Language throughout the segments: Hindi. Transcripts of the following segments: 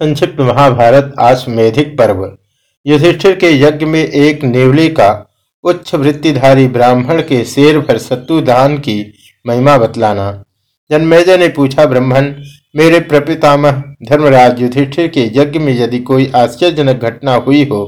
संक्षिप्त महाभारत आश्वेधिक पर्व। युधिष्ठिर के यज्ञ में एक नेवले का उच्च वृत्तिधारी ब्राह्मण के शेर भर सत्तु दान की महिमा बतलाना। जन्मेजय ने पूछा, ब्राह्मण, मेरे प्रपितामह, धर्मराज युधिष्ठिर के यज्ञ में यदि कोई आश्चर्यजनक घटना हुई हो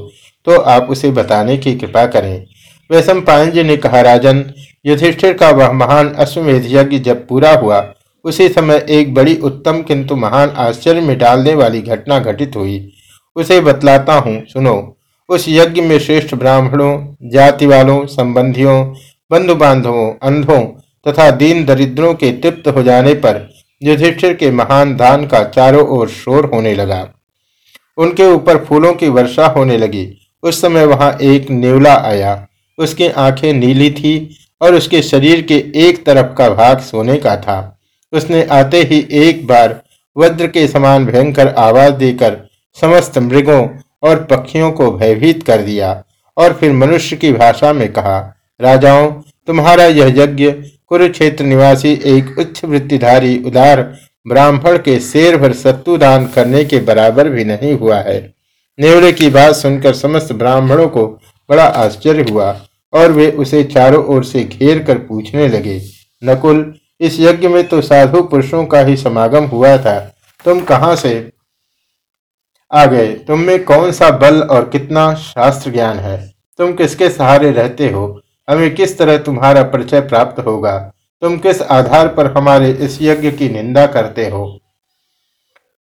तो आप उसे बताने की कृपा करें। वैश्व पायन जी ने कहा, राजन, युधिष्ठिर का वह महान अश्वमेध यज्ञ जब पूरा हुआ उसी समय एक बड़ी उत्तम किंतु महान आश्चर्य में डालने वाली घटना घटित हुई। उसे बतलाता हूँ, सुनो। उस यज्ञ में श्रेष्ठ ब्राह्मणों जाति वालों संबंधियों बंधु बांधवों अंधों तथा दीन दरिद्रों के तृप्त हो जाने पर युधिष्ठिर के महान दान का चारों ओर शोर होने लगा। उनके ऊपर फूलों की वर्षा होने लगी। उस समय वहाँ एक नेवला आया। उसकी आँखें नीली थी और उसके शरीर के एक तरफ़ का भाग सोने का था। उसने आते ही एक बार वज्र के समान भयंकर आवाज़ देकर समस्त मृगों और पक्षियों को भयभीत कर दिया और फिर मनुष्य की भाषा में कहा, राजाओं, तुम्हारा यह यज्ञ कुरुक्षेत्र निवासी एक उच्च वृत्तिधारी उदार ब्राह्मण के शेर भर सत्तु दान करने के बराबर भी नहीं हुआ है। नेवले की बात सुनकर समस्त ब्राह्मणों को बड़ा आश्चर्य हुआ और वे उसे चारों ओर से घेर कर पूछने लगे, नकुल इस यज्ञ में तो साधु पुरुषों का ही समागम हुआ था। तुम कहाँ से आ गए? तुम में कौन सा बल और कितना शास्त्र ज्ञान है? तुम किसके सहारे रहते हो? हमें किस तरह तुम्हारा परिचय प्राप्त होगा? तुम किस आधार पर हमारे इस यज्ञ की निंदा करते हो?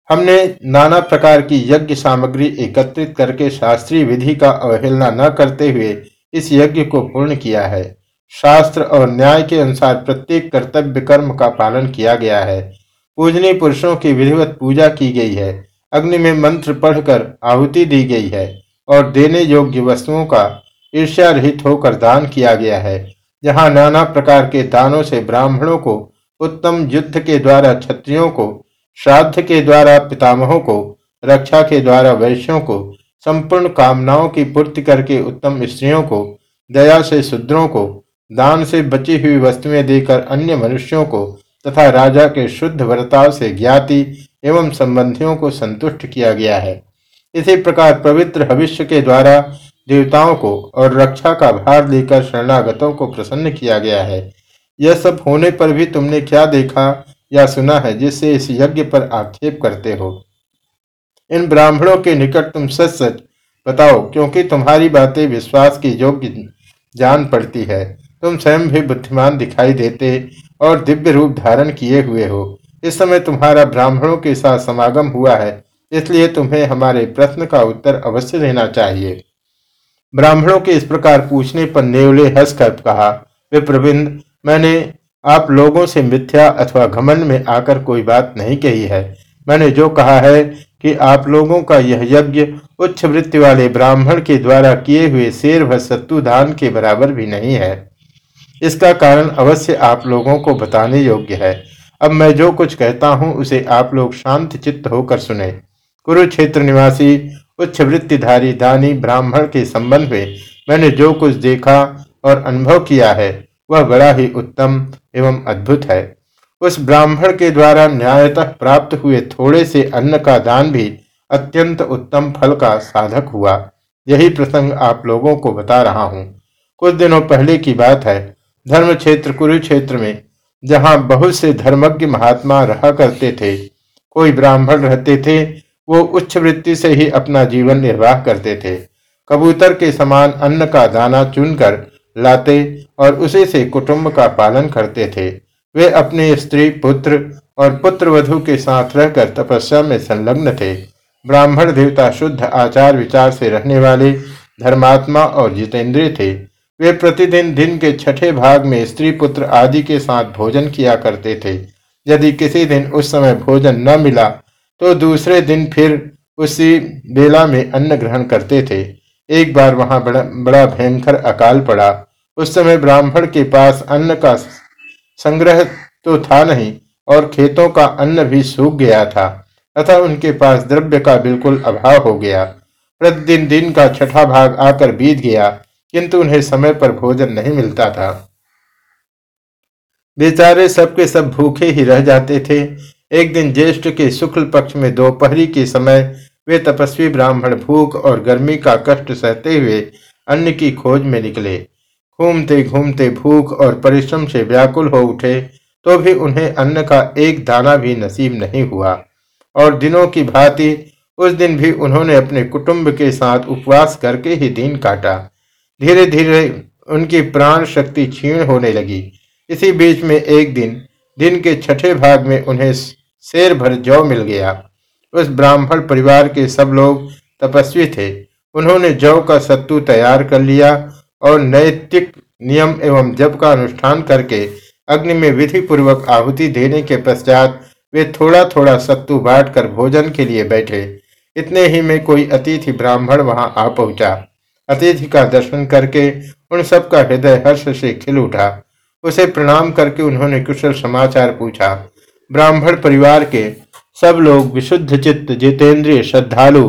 हमने नाना प्रकार की यज्ञ सामग्री एकत्रित करके शास्त्रीय विधि का अवहेलना न करते हुए इस यज्ञ को पूर्ण किया है। शास्त्र और न्याय के अनुसार प्रत्येक कर्तव्य कर्म का पालन किया गया है। पूजनीय पुरुषों की विधिवत पूजा की गई है। अग्नि में मंत्र पढ़कर आहुति दी गई है और देने योग्य वस्तुओं का ईर्ष्या रहित होकर दान किया गया है। जहाँ नाना प्रकार के दानों से ब्राह्मणों को, उत्तम युद्ध के द्वारा क्षत्रियों को, श्राद्ध के द्वारा पितामहों को, रक्षा के द्वारा वैश्यों को, संपूर्ण कामनाओं की पूर्ति करके उत्तम स्त्रियों को, दया से शूद्रों को दान से बची हुई वस्तुएँ देकर अन्य मनुष्यों को तथा राजा के शुद्ध वर्ताव से ज्ञाति एवं संबंधियों को संतुष्ट किया गया है। इसी प्रकार पवित्र भविष्य के द्वारा देवताओं को और रक्षा का भार लेकर शरणागतों को प्रसन्न किया गया है। यह सब होने पर भी तुमने क्या देखा या सुना है जिससे इस यज्ञ पर आक्षेप करते हो? इन ब्राह्मणों के निकट तुम सच सच बताओ, क्योंकि तुम्हारी बातें विश्वास की योग्य जान पड़ती है। तुम स्वयं भी बुद्धिमान दिखाई देते और दिव्य रूप धारण किए हुए हो। इस समय तुम्हारा ब्राह्मणों के साथ समागम हुआ है, इसलिए तुम्हें हमारे प्रश्न का उत्तर अवश्य देना चाहिए। ब्राह्मणों के इस प्रकार पूछने पर नेवले हंसकर कहा वे प्रविंद मैंने आप लोगों से मिथ्या अथवा घमंड में आकर कोई बात नहीं कही है। मैंने जो कहा है कि आप लोगों का यह यज्ञ उच्च वृत्ति वाले ब्राह्मण के द्वारा किए हुए शेर व सत्तु दान के बराबर भी नहीं है। इसका कारण अवश्य आप लोगों को बताने योग्य है। अब मैं जो कुछ कहता हूँ, उसे आप लोग शांत चित्त होकर सुने। कुरुक्षेत्र निवासी उच्च वृत्तिधारी दानी ब्राह्मण के संबंध में मैंने जो कुछ देखा और अनुभव किया है, वह बड़ा ही उत्तम एवं अद्भुत है। उस ब्राह्मण के द्वारा न्यायतः प्राप्त हुए थोड़े से अन्न का दान भी अत्यंत उत्तम फल का साधक हुआ। यही प्रसंग आप लोगों को बता रहा हूँ। कुछ दिनों पहले की बात है धर्म क्षेत्र कुरुक्षेत्र में, जहाँ बहुत से धर्मज्ञ महात्मा रहा करते थे, कोई ब्राह्मण रहते थे, वो उच्च वृत्ति से ही अपना जीवन निर्वाह करते थे। कबूतर के समान अन्न का दाना चुनकर लाते और उसी से कुटुंब का पालन करते थे। वे अपने स्त्री, पुत्र और पुत्र वधु के साथ रहकर तपस्या में संलग्न थे। ब्राह्मण देवता शुद्ध आचार विचार से रहने वाले धर्मात्मा और जितेंद्रिय थे। वे प्रतिदिन दिन के छठे भाग में स्त्री पुत्र आदि के साथ भोजन किया करते थे। यदि किसी दिन उस समय भोजन न मिला तो दूसरे दिन फिर उसी बेला में अन्न ग्रहण करते थे। एक बार वहाँ बड़ा बड़ा भयंकर अकाल पड़ा। उस समय ब्राह्मण के पास अन्न का संग्रह तो था नहीं, और खेतों का अन्न भी सूख गया था, तथा उनके पास द्रव्य का बिल्कुल अभाव हो गया। प्रतिदिन दिन का छठा भाग आकर बीत गया। किंतु उन्हें समय पर भोजन नहीं मिलता था। बेचारे सबके सब भूखे ही रह जाते थे। एक दिन ज्येष्ठ के शुक्ल पक्ष में दोपहरी के समय वे तपस्वी ब्राह्मण भूख और गर्मी का कष्ट सहते हुए अन्न की खोज में निकले। घूमते घूमते भूख और परिश्रम से व्याकुल हो उठे तो भी उन्हें अन्न का एक दाना भी नसीब नहीं हुआ। और दिनों की भांति उस दिन भी उन्होंने अपने कुटुंब के साथ उपवास करके ही दिन काटा। धीरे धीरे उनकी प्राण शक्ति क्षीण होने लगी। इसी बीच में एक दिन दिन के छठे भाग में उन्हें शेर भर जौ मिल गया। उस ब्राह्मण परिवार के सब लोग तपस्वी थे। उन्होंने जौ का सत्तू तैयार कर लिया और नैतिक नियम एवं जप का अनुष्ठान करके अग्नि में विधि पूर्वक आहुति देने के पश्चात वे थोड़ा थोड़ा सत्तू बांट कर भोजन के लिए बैठे। इतने ही में कोई अतिथि ब्राह्मण वहाँ आ पहुँचा। अतिथि का दर्शन करके उन सबका हृदय हर्ष से खिल उठा। उसे प्रणाम करके उन्होंने कुशल समाचार पूछा। ब्राह्मण परिवार के सब लोग विशुद्ध चित्त, जितेंद्रिय, श्रद्धालु,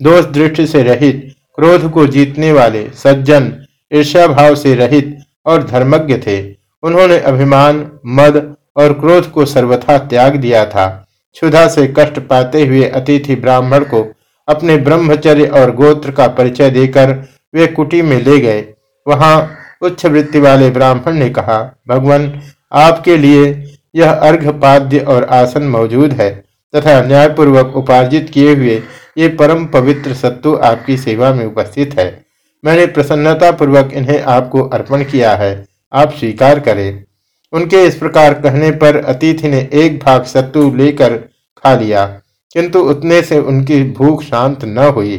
दोष दृष्टि से रहित, क्रोध को जीतने वाले, सज्जन, ईर्ष्या भाव से रहित और धर्मज्ञ थे। उन्होंने अभिमान, मद और क्रोध को सर्वथा त्याग दिया था। क्षुधा से कष्ट पाते हुए अतिथि ब्राह्मण को अपने ब्रह्मचर्य और गोत्र का परिचय देकर वे कुटी में ले गए। वहाँ उच्च वृत्ति वाले ब्राह्मण ने कहा, भगवान, आपके लिए यह अर्घ पाद्य और आसन मौजूद है तथा न्यायपूर्वक उपार्जित किए हुए ये परम पवित्र सत्तु आपकी सेवा में उपस्थित है। मैंने प्रसन्नता पूर्वक इन्हें आपको अर्पण किया है। आप स्वीकार करें। उनके इस प्रकार कहने पर अतिथि ने एक भाग सत्तू लेकर खा लिया, किंतु उतने से उनकी भूख शांत न हुई।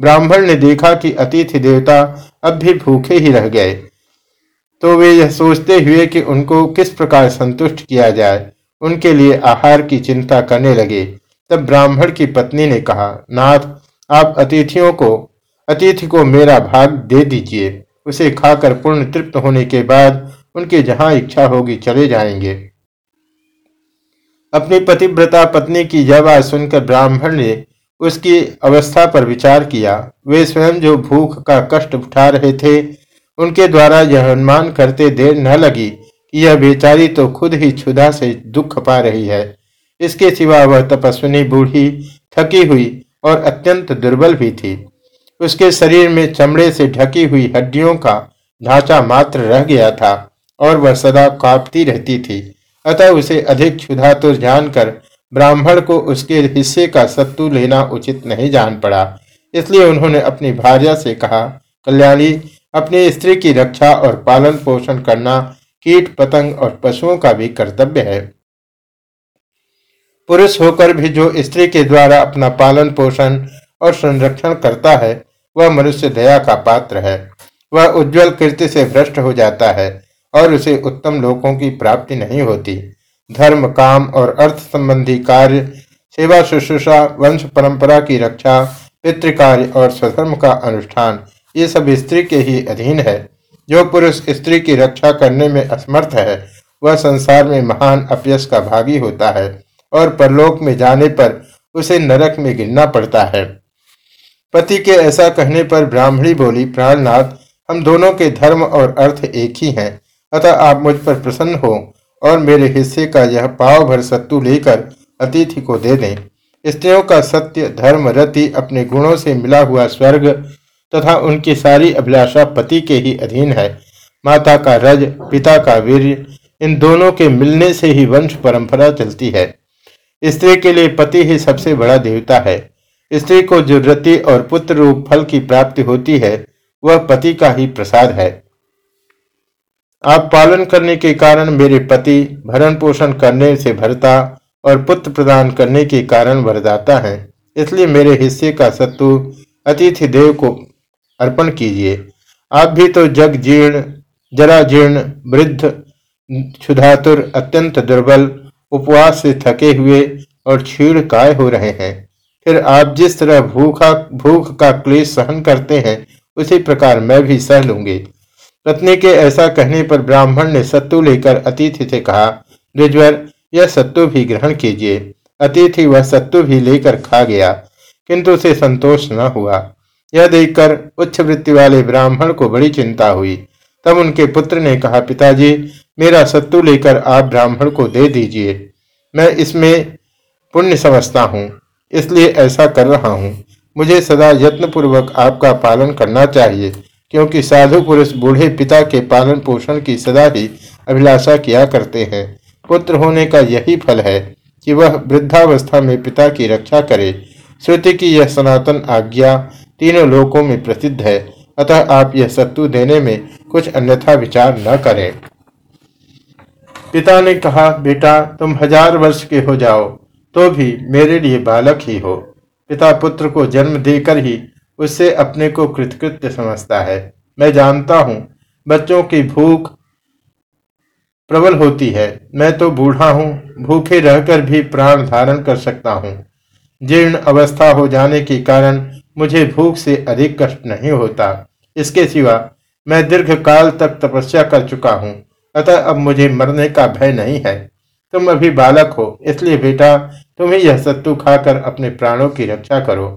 ब्राह्मण ने देखा कि अतिथि देवता अब भी भूखे ही रह गए। तो वे यह सोचते हुए कि उनको किस प्रकार संतुष्ट किया जाए, उनके लिए आहार की चिंता करने लगे। तब ब्राह्मण की पत्नी ने कहा, नाथ, आप अतिथियों को, अतिथि को मेरा भाग दे दीजिए। उसे खाकर पूर्ण तृप्त होने के बाद उनके जहाँ इच्छा होगी चले जाएँगे। अपनी पतिव्रता पत्नी की यह बात सुनकर ब्राह्मण ने उसकी अवस्था पर विचार किया। वे स्वयं जो भूख का कष्ट उठा रहे थे, उनके द्वारा यह अनुमान करते देर न लगी कि यह बेचारी तो खुद ही क्षुधा से दुख पा रही है। इसके सिवा वह तपस्विनी बूढ़ी, थकी हुई और अत्यंत दुर्बल भी थी। उसके शरीर में चमड़े से ढकी हुई हड्डियों का ढांचा मात्र रह गया था और वह सदा कांपती रहती थी। अतः उसे अधिक क्षुधा तो जानकर ब्राह्मण को उसके हिस्से का सत्तू लेना उचित नहीं जान पड़ा। इसलिए उन्होंने अपनी भार्या से कहा, कल्याणी, अपनी स्त्री की रक्षा और पालन पोषण करना कीट, पतंग और पशुओं का भी कर्तव्य है। पुरुष होकर भी जो स्त्री के द्वारा अपना पालन पोषण और संरक्षण करता है, वह मनुष्य दया का पात्र है। वह उज्जवल कीर्ति से भ्रष्ट हो जाता है और उसे उत्तम लोगों की प्राप्ति नहीं होती। धर्म, काम और अर्थ संबंधी कार्य, सेवा शुश्रूषा, वंश परंपरा की रक्षा, पितृकार्य और स्वधर्म का अनुष्ठान, ये सब स्त्री के ही अधीन है। जो पुरुष स्त्री की रक्षा करने में असमर्थ है, वह संसार में महान अपयस का भागी होता है और परलोक में जाने पर उसे नरक में गिरना पड़ता है। पति के ऐसा कहने पर ब्राह्मणी बोली, प्राणनाथ, हम दोनों के धर्म और अर्थ एक ही हैं, अतः आप मुझ पर प्रसन्न हो और मेरे हिस्से का यह पाव भर सत्तू लेकर अतिथि को दे दें। स्त्रियों का सत्य, धर्म, रति अपने गुणों से मिला हुआ स्वर्ग तथा उनकी सारी अभिलाषा पति के ही अधीन है। माता का रज, पिता का वीर इन दोनों के मिलने से ही वंश परंपरा चलती है। स्त्री के लिए पति ही सबसे बड़ा देवता है। स्त्री को जो रति और पुत्र रूप फल की प्राप्ति होती है, वह पति का ही प्रसाद है। आप पालन करने के कारण मेरे पति भरण पोषण करने से भरता और पुत्र प्रदान करने के कारण वरदाता है। इसलिए मेरे हिस्से का सत्तु अतिथि देव को अर्पण कीजिए। आप भी तो जग जीर्ण, जरा जीर्ण, वृद्ध, क्षुधातुर, अत्यंत दुर्बल, उपवास से थके हुए और क्षीण काय हो रहे हैं। फिर आप जिस तरह भूखा, भूख का क्लेश सहन करते हैं, उसी प्रकार मैं भी सह लूँगी। पत्नी के ऐसा कहने पर ब्राह्मण ने सत्तू लेकर अतिथि से कहा द्विजवर यह सत्तू भी ग्रहण कीजिए। अतिथि वह सत्तू भी लेकर खा गया, किंतु उसे संतोष न हुआ। यह देखकर उच्च वृत्ति वाले ब्राह्मण को बड़ी चिंता हुई। तब उनके पुत्र ने कहा, पिताजी, मेरा सत्तू लेकर आप ब्राह्मण को दे दीजिए। मैं इसमें पुण्य समझता हूँ, इसलिए ऐसा कर रहा हूँ। मुझे सदा यत्न पूर्वक आपका पालन करना चाहिए। क्योंकि साधु पुरुष बूढ़े पिता के पालन पोषण की सदा ही अभिलाषा किया करते हैं। पुत्र होने का यही फल है कि वह वृद्धावस्था में पिता की रक्षा करे। श्रुति की यह सनातन आज्ञा तीनों लोकों में प्रसिद्ध है। अतः आप यह सत्तु देने में कुछ अन्यथा विचार न करें। पिता ने कहा, बेटा, तुम हज़ार वर्ष के हो जाओ तो भी मेरे लिए बालक ही हो। पिता पुत्र को जन्म देकर ही उससे अपने को कृतकृत्य समझता है। मैं जानता हूँ, बच्चों की भूख प्रबल होती है। मैं तो बूढ़ा हूँ, भूखे रहकर भी प्राण धारण कर सकता हूँ। जीर्ण अवस्था हो जाने के कारण मुझे भूख से अधिक कष्ट नहीं होता। इसके सिवा मैं दीर्घ काल तक तपस्या कर चुका हूँ, अतः अब मुझे मरने का भय नहीं है। तुम अभी बालक हो, इसलिए बेटा तुम ही यह सत्तू खाकर अपने प्राणों की रक्षा करो।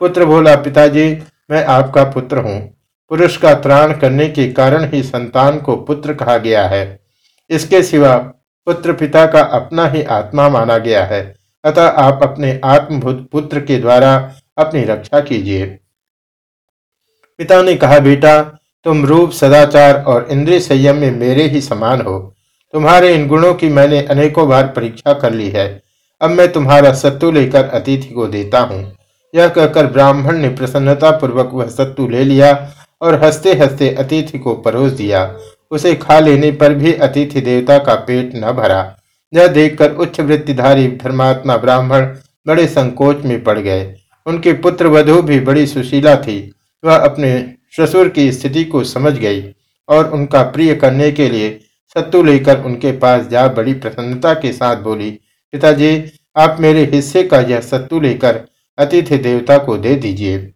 पुत्र बोला, पिताजी, मैं आपका पुत्र हूँ। पुरुष का त्राण करने के कारण ही संतान को पुत्र कहा गया है। इसके सिवा पुत्र पिता का अपना ही आत्मा माना गया है। अतः आप अपने आत्मभूत पुत्र के द्वारा अपनी रक्षा कीजिए। पिता ने कहा, बेटा, तुम रूप, सदाचार और इंद्रिय संयम में मेरे ही समान हो। तुम्हारे इन गुणों की मैंने अनेकों बार परीक्षा कर ली है। अब मैं तुम्हारा सत्तु लेकर अतिथि को देता हूँ। यह कहकर ब्राह्मण ने प्रसन्नता पूर्वक वह सत्तु ले लिया और हँसते हँसते अतिथि को परोस दिया। उसे खा लेने पर भी अतिथि देवता का पेट न भरा। यह देखकर उच्च वृत्तिधारी धर्मात्मा ब्राह्मण बड़े संकोच में पड़ गए। उनके पुत्र वधु भी बड़ी सुशीला थी। वह अपने ससुर की स्थिति को समझ गई और उनका प्रिय करने के लिए सत्तू लेकर उनके पास जा बड़ी प्रसन्नता के साथ बोली, पिताजी, आप मेरे हिस्से का यह सत्तू लेकर अतिथि देवता को दे दीजिए।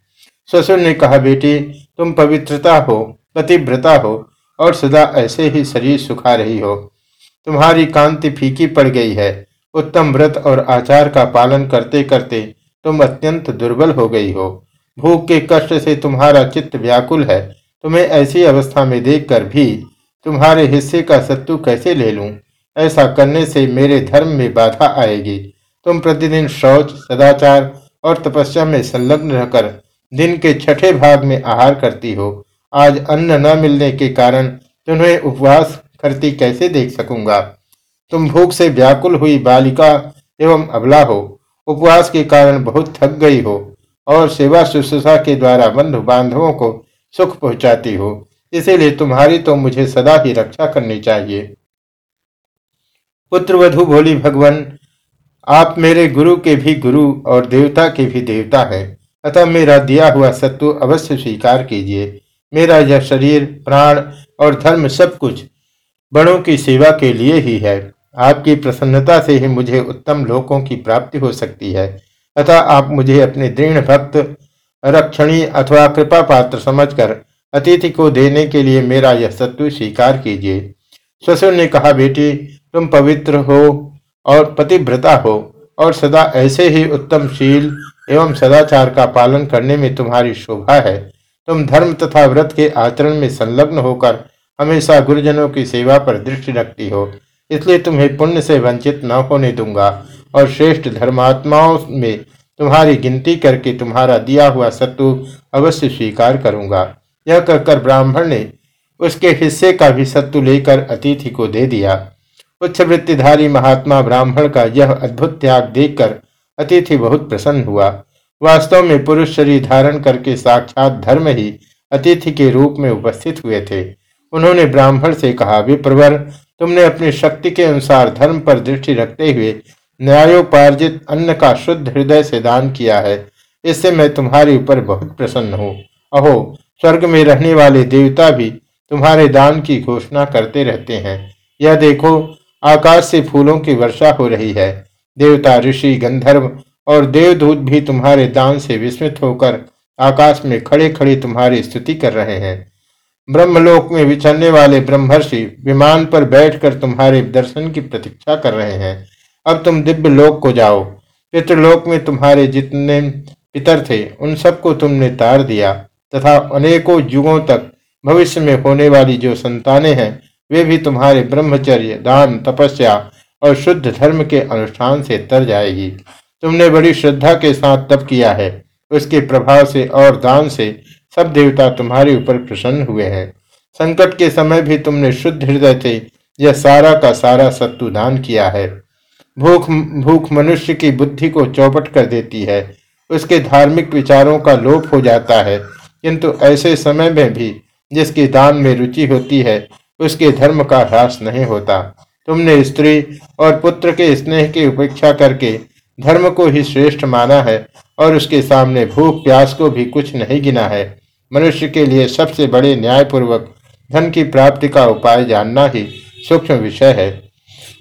ससुर ने कहा, बेटी, तुम पवित्रता हो, पतिव्रता हो और सदा ऐसे ही शरीर सुखा रही हो। तुम्हारी कांति फीकी पड़ गई है। उत्तम व्रत और आचार का पालन करते करते तुम अत्यंत दुर्बल हो गई हो। भूख के कष्ट से तुम्हारा चित्त व्याकुल है। तुम्हें ऐसी अवस्था में देखकर भी तुम्हारे हिस्से का सत्तू कैसे ले लूँ? ऐसा करने से मेरे धर्म में बाधा आएगी। तुम प्रतिदिन शौच, सदाचार और तपस्या में संलग्न रहकर दिन के छठे भाग में आहार करती हो। आज अन्न न मिलने के कारण तुम्हें उपवास करती कैसे देख सकूँगा? तुम भूख से व्याकुल हुई बालिका एवं अबला हो। उपवास के कारण बहुत थक गई हो और सेवा शुश्रूषा के द्वारा बंधु बांधवों को सुख पहुंचाती हो। इसीलिए तुम्हारी तो मुझे सदा ही रक्षा करनी चाहिए। पुत्र वधु बोली, भगवान आप मेरे गुरु के भी गुरु और देवता के भी देवता है। अतः मेरा दिया हुआ सत्व अवश्य स्वीकार कीजिए। मेरा यह शरीर, प्राण और धर्म सब कुछ बड़ों की सेवा के लिए ही है। आपकी प्रसन्नता से ही मुझे उत्तम लोकों की प्राप्ति हो सकती है। अतः आप मुझे अपने दृढ़ भक्त रक्षणी अथवा कृपा पात्र समझकर अतिथि को देने के लिए मेरा यह सत्व स्वीकार कीजिए। ससुर ने कहा, बेटी, तुम पवित्र हो और पतिव्रता हो, और सदा ऐसे ही उत्तमशील एवं सदाचार का पालन करने में तुम्हारी शोभा है। तुम धर्म तथा व्रत के आचरण में संलग्न होकर हमेशा गुरुजनों की सेवा पर दृष्टि रखती हो। इसलिए तुम्हें पुण्य से वंचित न होने दूँगा, और श्रेष्ठ धर्मात्माओं में तुम्हारी गिनती करके तुम्हारा दिया हुआ सत्तु अवश्य स्वीकार करूँगा। यह कहकर ब्राह्मण ने उसके हिस्से का भी सत्तु लेकर अतिथि को दे दिया। उच्च वृत्तिधारी महात्मा ब्राह्मण का यह अद्भुत त्याग देखकर अतिथि बहुत प्रसन्न हुआ। वास्तव में पुरुष शरीर धारण करके साक्षात धर्म ही अतिथि के रूप में उपस्थित हुए थे। उन्होंने ब्राह्मण से कहा, विप्रवर, तुमने अपनी शक्ति के अनुसार धर्म पर दृष्टि रखते हुए न्यायोपार्जित अन्न का शुद्ध हृदय से दान किया है। इससे मैं तुम्हारे ऊपर बहुत प्रसन्न हूँ। अहो, स्वर्ग में रहने वाले देवता भी तुम्हारे दान की घोषणा करते रहते हैं। यह देखो आकाश से फूलों की वर्षा हो रही है। देवता, ऋषि, गंधर्व और देवदूत भी तुम्हारे दान से विस्मित होकर आकाश में खड़े खड़े तुम्हारी स्तुति कर रहे हैं। ब्रह्मलोक में विचरने वाले ब्रह्मर्षि विमान पर बैठकर तुम्हारे दर्शन की प्रतीक्षा कर रहे हैं। अब तुम दिव्य लोक को जाओ। पितृलोक में तुम्हारे जितने पितर थे, उन सबको तुमने तार दिया तथा अनेकों युगों तक भविष्य में होने वाली जो संतानें हैं वे भी तुम्हारे ब्रह्मचर्य, दान, तपस्या और शुद्ध धर्म के अनुष्ठान से तर जाएगी। तुमने बड़ी श्रद्धा के साथ तप किया है। उसके प्रभाव से और दान से सब देवता तुम्हारे ऊपर प्रसन्न हुए हैं। संकट के समय भी तुमने शुद्ध हृदय से यह सारा का सारा सत्तु दान किया है। भूख भूख मनुष्य की बुद्धि को चौपट कर देती है। उसके धार्मिक विचारों का लोप हो जाता है। किंतु ऐसे समय में भी जिसकी दान में रुचि होती है उसके धर्म का ह्रास नहीं होता। तुमने स्त्री और पुत्र के स्नेह की उपेक्षा करके धर्म को ही श्रेष्ठ माना है और उसके सामने भूख प्यास को भी कुछ नहीं गिना है। मनुष्य के लिए सबसे बड़े न्यायपूर्वक धन की प्राप्ति का उपाय जानना ही सूक्ष्म विषय है।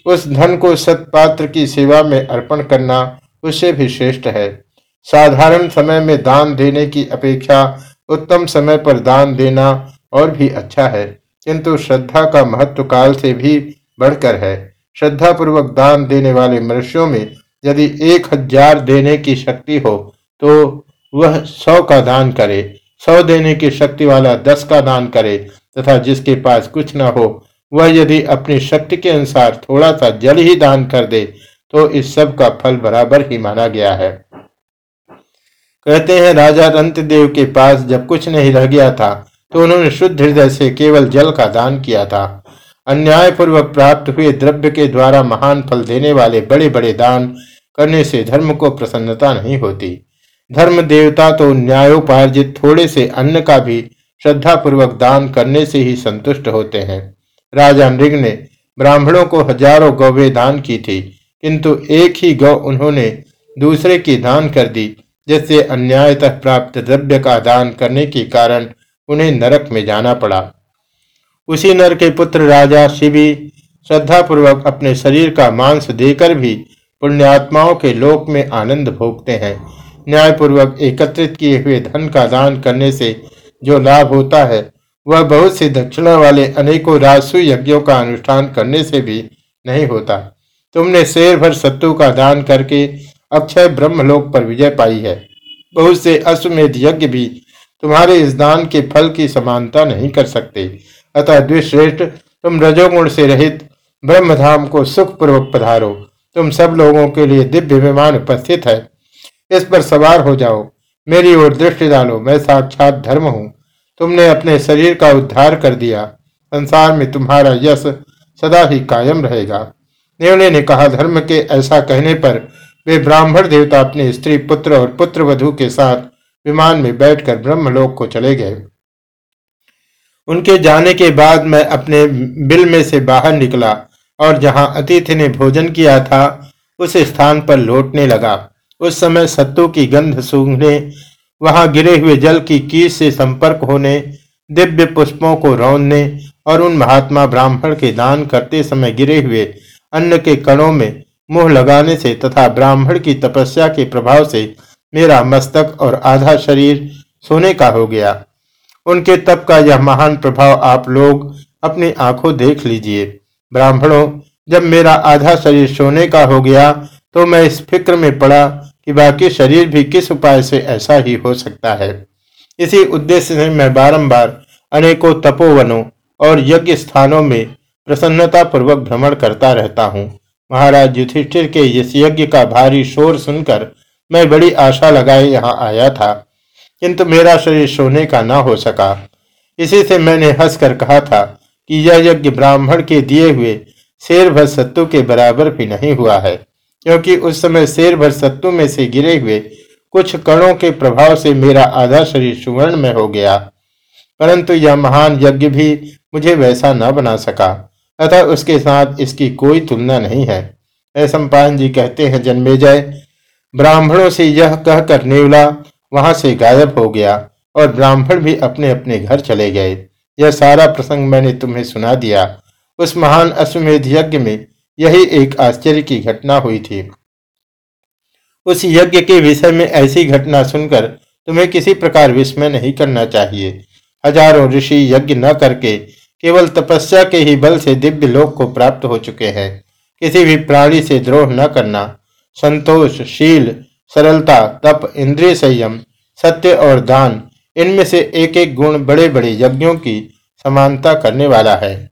उस धन को सत्पात्र की सेवा में अर्पण करना उससे भी श्रेष्ठ है। साधारण समय में दान देने की अपेक्षा उत्तम समय पर दान देना और भी अच्छा है। किंतु श्रद्धा का महत्व काल से भी बढ़कर है। श्रद्धा पूर्वक दान देने वाले मनुष्यों में यदि एक हज़ार देने की शक्ति हो तो वह सौ का दान करे, सौ देने की शक्ति वाला दस का दान करे, तथा जिसके पास कुछ न हो, वह यदि अपनी शक्ति के अनुसार थोड़ा सा जल ही दान कर दे तो इस सब का फल बराबर ही माना गया है। कहते हैं, राजा रंतदेव के पास जब कुछ नहीं रह गया था तो उन्होंने शुद्ध हृदय से केवल जल का दान किया था। अन्याय पूर्वक प्राप्त हुए द्रव्य के द्वारा महान फल देने वाले बड़े बड़े दान करने से धर्म को प्रसन्नता नहीं होती। धर्म देवता तो न्यायोपार्जित थोड़े से अन्न का भी श्रद्धा पूर्वक दान करने से ही संतुष्ट होते हैं। राजा मृग ने ब्राह्मणों को हज़ारों गौवे दान की थी, किंतु एक ही गौ उन्होंने दूसरे की दान कर दी, जिससे अन्यायतः प्राप्त द्रव्य का दान करने के कारण उन्हें नरक में जाना पड़ा। उसी नर के पुत्र राजा शिवी श्रद्धापूर्वक अपने शरीर का मांस देकर भी पुण्यात्माओं के लोक में आनंद भोगते हैं। न्यायपूर्वक एकत्रित किए हुए धन का दान करने से जो लाभ होता है, वह बहुत सी दक्षिणा वाले अनेकों राजसु यज्ञों का अनुष्ठान करने से भी नहीं होता। तुमने शेर भर सत्तु का दान करके अक्षय ब्रह्मलोक पर विजय पाई है। बहुत से अश्वमेध यज्ञ भी तुम्हारे इस दान के फल की समानता नहीं कर सकते। अतः द्विश्रेष्ठ, तुम रजोगुण से रहित ब्रह्मधाम को सुखपूर्वक पधारो। तुम सब लोगों के लिए दिव्य विमान उपस्थित है। इस पर सवार हो जाओ। मेरी ओर दृष्टि डालो। मैं साक्षात धर्म हूँ। तुमने अपने शरीर का उद्धार कर दिया। संसार में तुम्हारा यश सदा ही कायम रहेगा। नेवले ने कहा, धर्म के ऐसा कहने पर वे ब्राह्मण देवता अपने स्त्री पुत्र और पुत्र वधु के साथ विमान में बैठकर ब्रह्मलोक को चले गए। उनके जाने के बाद मैं अपने बिल में से बाहर निकला और जहाँ अतिथि ने भोजन किया था, उस स्थान पर लौटने लगा। उस समय सत्तू की गंध सूंघने, वहाँ गिरे हुए जल की कीस से संपर्क होने, दिव्य पुष्पों को रौनने और उन महात्मा ब्राह्मण के दान करते समय गिरे हुए अन्न के कणों में मुँह लगाने से तथा ब्राह्मण की तपस्या के प्रभाव से मेरा मस्तक और आधा शरीर सोने का हो गया। उनके तप का यह महान प्रभाव आप लोग अपनी आँखों देख लीजिए। ब्राह्मणों, जब मेरा आधा शरीर सोने का हो गया तो मैं इस फ़िक्र में पड़ा कि बाकी शरीर भी किस उपाय से ऐसा ही हो सकता है। इसी उद्देश्य से मैं बारंबार अनेकों तपोवनों और यज्ञ स्थानों में प्रसन्नता पूर्वक भ्रमण करता रहता हूँ। महाराज युधिष्ठिर के इस यज्ञ का भारी शोर सुनकर मैं बड़ी आशा लगाए यहाँ आया था, किंतु मेरा शरीर सोने का न हो सका। इसी से मैंने हंसकर कहा था कि यह यज्ञ ब्राह्मण के दिए हुए शेर भर सत्तु के बराबर भी नहीं हुआ है, क्योंकि उस समय शेर भर सत्तु में से गिरे हुए कुछ कणों के प्रभाव से मेरा आधा शरीर सुवर्ण में हो गया। परंतु यह महान यज्ञ भी मुझे वैसा न बना सका, अतः उसके साथ इसकी कोई तुलना नहीं है। ऐसा जी कहते हैं जन्मेजय ब्राह्मणों से यह कहकर नेवला वहाँ से गायब हो गया और ब्राह्मण भी अपने अपने घर चले गए। यह सारा प्रसंग मैंने तुम्हें सुना दिया। उस महान अश्वमेध यज्ञ में यही एक आश्चर्य की घटना हुई थी। उस यज्ञ के विषय में ऐसी घटना सुनकर तुम्हें किसी प्रकार विस्मय नहीं करना चाहिए। हज़ारों ऋषि यज्ञ न करके केवल तपस्या के ही बल से दिव्य लोक को प्राप्त हो चुके हैं। किसी भी प्राणी से द्रोह न करना संतोष, शील, सरलता, तप, इंद्रिय संयम, सत्य और दान, इनमें से एक एक गुण बड़े बड़े यज्ञों की समानता करने वाला है।